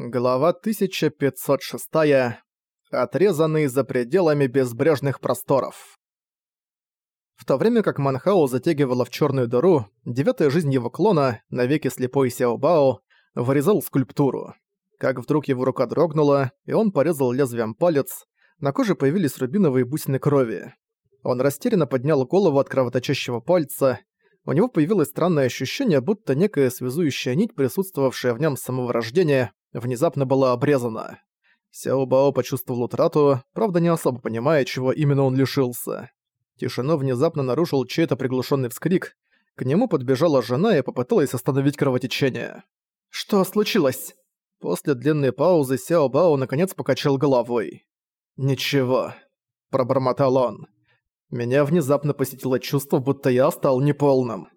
Глава 1506. Отрезанный за пределами безбрежных просторов. В то время как Манхао затягивала в черную дыру, девятая жизнь его клона, навеки слепой Сяобао, вырезал скульптуру. Как вдруг его рука дрогнула, и он порезал лезвием палец, на коже появились рубиновые бусины крови. Он растерянно поднял голову от кровоточащего пальца, у него появилось странное ощущение, будто некая связующая нить, присутствовавшая в нем с самого рождения, внезапно была обрезана. Сяо Бао почувствовал утрату, правда не особо понимая, чего именно он лишился. Тишину внезапно нарушил чей-то приглушенный вскрик. К нему подбежала жена и попыталась остановить кровотечение. «Что случилось?» После длинной паузы Сяо Бао наконец покачал головой. «Ничего», – пробормотал он. «Меня внезапно посетило чувство, будто я стал неполным».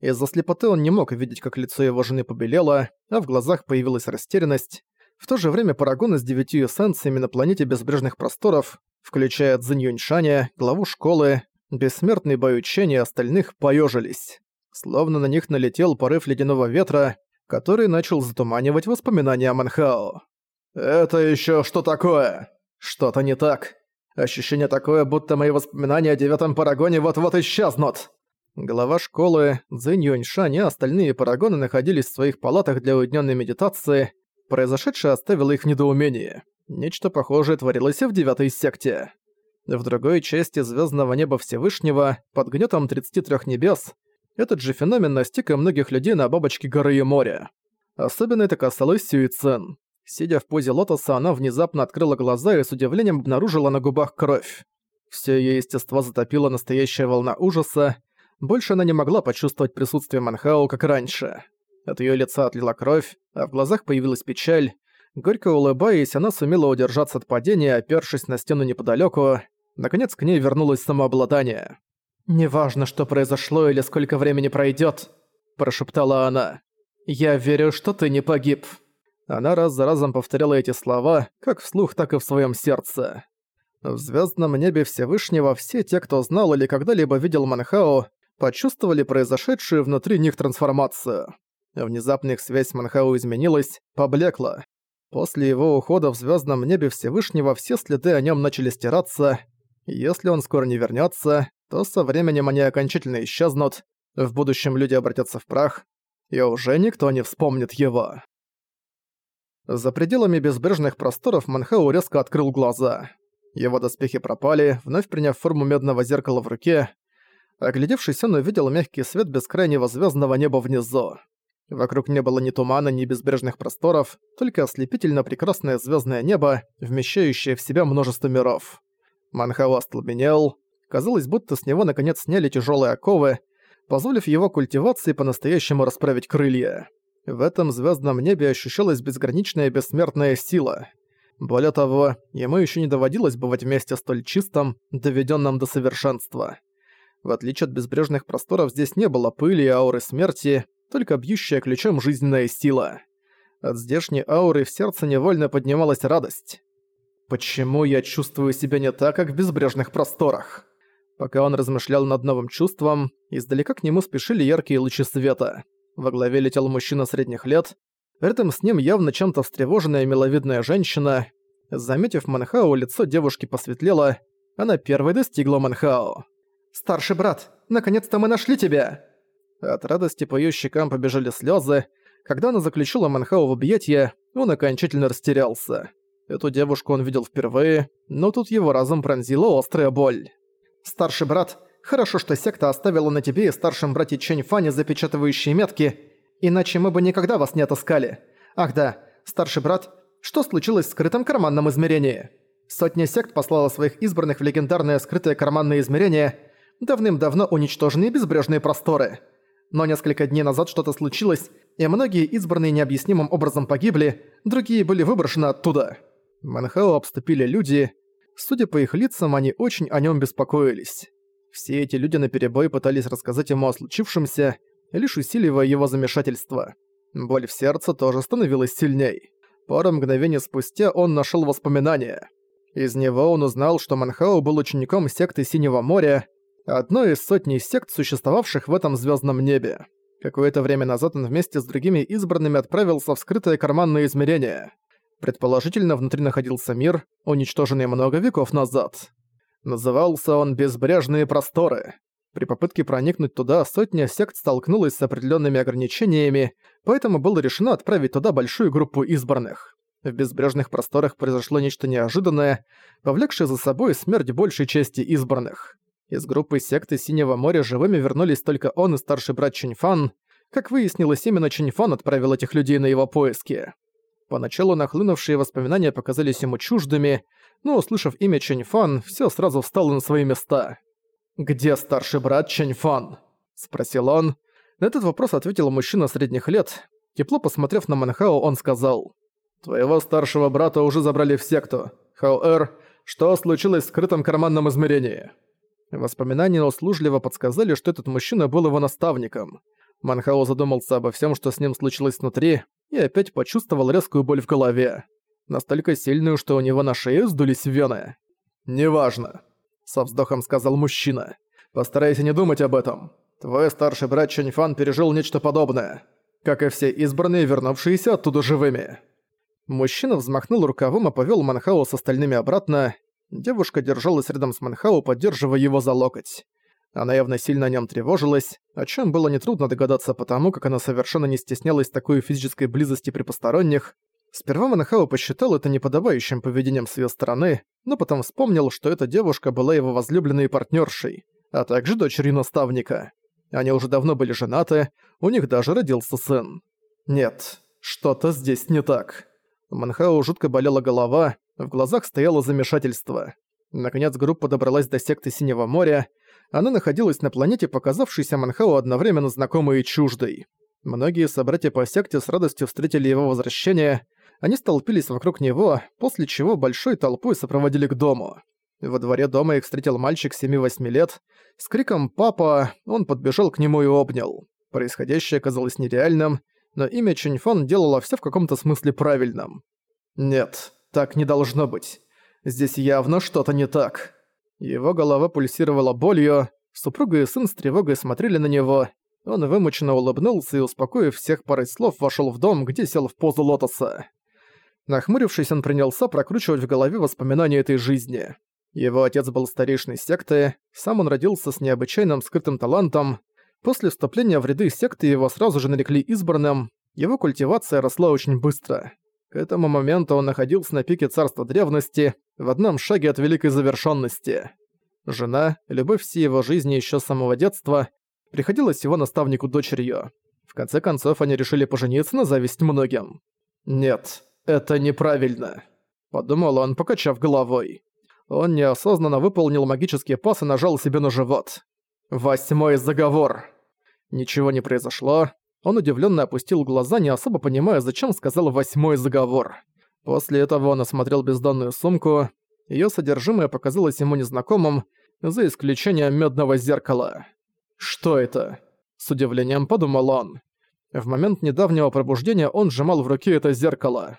Из-за слепоты он не мог видеть, как лицо его жены побелело, а в глазах появилась растерянность. В то же время Парагон с девятью эссенциями на планете безбрежных просторов, включая Цзинь Юньшаня, главу школы, бессмертный Баючень и остальных поежились. Словно на них налетел порыв ледяного ветра, который начал затуманивать воспоминания о Манхао. «Это еще что такое?» «Что-то не так. Ощущение такое, будто мои воспоминания о девятом Парагоне вот-вот исчезнут». Глава школы, Цзинь Юньшань и остальные парагоны находились в своих палатах для уединенной медитации. Произошедшее оставило их в недоумении. Нечто похожее творилось и в девятой секте. В другой части звездного неба Всевышнего, под гнетом 33 небес, этот же феномен настиг и многих людей на бабочке горы и моря. Особенно это касалось Сюицен. Сидя в позе лотоса, она внезапно открыла глаза и с удивлением обнаружила на губах кровь. Все ее естество затопило настоящая волна ужаса, больше она не могла почувствовать присутствие Манхао, как раньше. От её лица отлила кровь, а в глазах появилась печаль. Горько улыбаясь, она сумела удержаться от падения, опёршись на стену неподалёку. Наконец к ней вернулось самообладание. «Неважно, что произошло или сколько времени пройдёт», – прошептала она. «Я верю, что ты не погиб». Она раз за разом повторяла эти слова, как вслух, так и в своём сердце. В звёздном небе Всевышнего все те, кто знал или когда-либо видел Манхао, почувствовали произошедшую внутри них трансформацию. Внезапно их связь с Манхау изменилась, поблекла. После его ухода в звездном небе Всевышнего все следы о нем начали стираться. Если он скоро не вернется, то со временем они окончательно исчезнут, в будущем люди обратятся в прах, и уже никто не вспомнит его. За пределами безбрежных просторов Манхау резко открыл глаза. Его доспехи пропали, вновь приняв форму медного зеркала в руке, Оглядевшись, он увидел мягкий свет бескрайнего звездного неба внизу. Вокруг не было ни тумана, ни безбрежных просторов, только ослепительно прекрасное звездное небо, вмещающее в себя множество миров. Манхао остолбенел. Казалось, будто с него наконец сняли тяжелые оковы, позволив его культивации по-настоящему расправить крылья. В этом звездном небе ощущалась безграничная бессмертная сила. Более того, ему еще не доводилось бывать вместе столь чистом, доведенном до совершенства. В отличие от безбрежных просторов, здесь не было пыли и ауры смерти, только бьющая ключом жизненная сила. От здешней ауры в сердце невольно поднималась радость. Почему я чувствую себя не так, как в безбрежных просторах? Пока он размышлял над новым чувством, издалека к нему спешили яркие лучи света. Во главе летел мужчина средних лет. Рядом с ним явно чем-то встревоженная миловидная женщина. Заметив Манхао, лицо девушки посветлело. Она первой достигла Манхао. «Старший брат, наконец-то мы нашли тебя!» От радости по её щекам побежали слёзы. Когда она заключила Манхау в объятия, он окончательно растерялся. Эту девушку он видел впервые, но тут его разум пронзила острая боль. «Старший брат, хорошо, что секта оставила на тебе и старшем брате Чэнь Фане запечатывающие метки, иначе мы бы никогда вас не отыскали. Ах да, старший брат, что случилось в скрытом карманном измерении?» Сотня сект послала своих избранных в легендарное скрытое карманное измерение – давным-давно уничтоженные безбрежные просторы. Но несколько дней назад что-то случилось, и многие избранные необъяснимым образом погибли, другие были выброшены оттуда. Манхао обступили люди. Судя по их лицам, они очень о нем беспокоились. Все эти люди наперебой пытались рассказать ему о случившемся, лишь усиливая его замешательство. Боль в сердце тоже становилась сильней. Пару мгновений спустя он нашел воспоминания. Из него он узнал, что Манхао был учеником секты Синего моря, одной из сотни сект, существовавших в этом звездном небе. Какое-то время назад он вместе с другими избранными отправился в скрытое карманное измерение. Предположительно, внутри находился мир, уничтоженный много веков назад. Назывался он «Безбрежные просторы». При попытке проникнуть туда сотня сект столкнулась с определенными ограничениями, поэтому было решено отправить туда большую группу избранных. В безбрежных просторах произошло нечто неожиданное, повлекшее за собой смерть большей части избранных. Из группы секты Синего моря живыми вернулись только он и старший брат Чиньфан. Как выяснилось, именно Чиньфан отправил этих людей на его поиски. Поначалу нахлынувшие воспоминания показались ему чуждыми, но, услышав имя Чиньфан, все сразу встало на свои места. «Где старший брат Чиньфан?» – спросил он. На этот вопрос ответил мужчина средних лет. Тепло посмотрев на Манхао, он сказал – Твоего старшего брата уже забрали в секту. Хауэр, что случилось в скрытом карманном измерении?» Воспоминания услужливо подсказали, что этот мужчина был его наставником. Манхао задумался обо всем, что с ним случилось внутри, и опять почувствовал резкую боль в голове. Настолько сильную, что у него на шее сдулись вены. «Неважно», — со вздохом сказал мужчина. «Постарайся не думать об этом. Твой старший брат Чэньфан пережил нечто подобное, как и все избранные, вернувшиеся оттуда живыми». Мужчина взмахнул рукавом и повёл Манхау с остальными обратно. Девушка держалась рядом с Манхау, поддерживая его за локоть. Она явно сильно о нем тревожилась, о чем было нетрудно догадаться потому, как она совершенно не стеснялась такой физической близости при посторонних. Сперва Манхау посчитал это неподобающим поведением с её стороны, но потом вспомнил, что эта девушка была его возлюбленной партнершей, а также дочерью наставника. Они уже давно были женаты, у них даже родился сын. Нет, что-то здесь не так. У Манхао жутко болела голова, в глазах стояло замешательство. Наконец группа добралась до секты Синего моря. Она находилась на планете, показавшейся Манхао одновременно знакомой и чуждой. Многие собратья по секте с радостью встретили его возвращение. Они столпились вокруг него, после чего большой толпой сопроводили к дому. Во дворе дома их встретил мальчик 7-8 лет. С криком «Папа!» он подбежал к нему и обнял. Происходящее казалось нереальным, но имя Чуньфон делало все в каком-то смысле правильным. Нет, так не должно быть. Здесь явно что-то не так. Его голова пульсировала болью, супруга и сын с тревогой смотрели на него. Он вымученно улыбнулся и, успокоив всех парой слов, вошел в дом, где сел в позу лотоса. Нахмурившись, он принялся прокручивать в голове воспоминания этой жизни. Его отец был старейшиной секты, сам он родился с необычайным скрытым талантом, После вступления в ряды секты его сразу же нарекли избранным, его культивация росла очень быстро. К этому моменту он находился на пике царства древности, в одном шаге от великой завершенности. Жена, любовь всей его жизни еще с самого детства, приходилась его наставнику дочерью. В конце концов, они решили пожениться на зависть многим. «Нет, это неправильно», — подумал он, покачав головой. Он неосознанно выполнил магический пас и нажал себе на живот. Восьмой заговор. Ничего не произошло. Он удивленно опустил глаза, не особо понимая, зачем сказал «восьмой заговор». После этого он осмотрел бездонную сумку. Ее содержимое показалось ему незнакомым, за исключением медного зеркала. «Что это?» – с удивлением подумал он. В момент недавнего пробуждения он сжимал в руке это зеркало.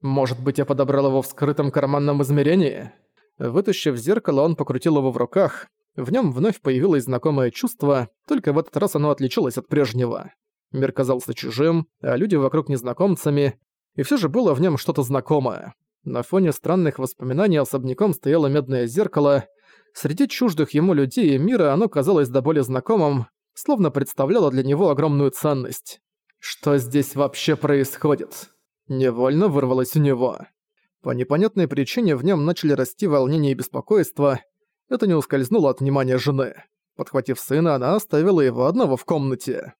«Может быть, я подобрал его в скрытом карманном измерении?» Вытащив зеркало, он покрутил его в руках. В нем вновь появилось знакомое чувство, только в этот раз оно отличалось от прежнего. Мир казался чужим, а люди вокруг незнакомцами, и все же было в нем что-то знакомое. На фоне странных воспоминаний особняком стояло медное зеркало. Среди чуждых ему людей и мира оно казалось до боли знакомым, словно представляло для него огромную ценность. Что здесь вообще происходит? Невольно вырвалось у него. По непонятной причине в нем начали расти волнение и беспокойство, это не ускользнуло от внимания жены. Подхватив сына, она оставила его одного в комнате.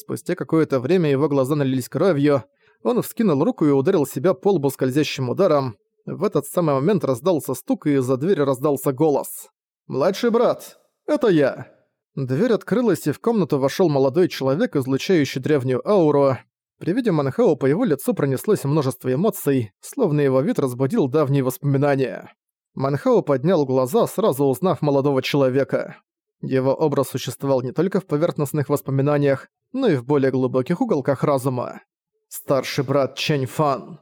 Спустя какое-то время его глаза налились кровью, он вскинул руку и ударил себя по лбу скользящим ударом. В этот самый момент раздался стук, и из-за двери раздался голос. «Младший брат, это я!» Дверь открылась, и в комнату вошел молодой человек, излучающий древнюю ауру. При виде Манхао по его лицу пронеслось множество эмоций, словно его вид разбудил давние воспоминания. Манхао поднял глаза, сразу узнав молодого человека. Его образ существовал не только в поверхностных воспоминаниях, но и в более глубоких уголках разума. Старший брат Чэнь Фан.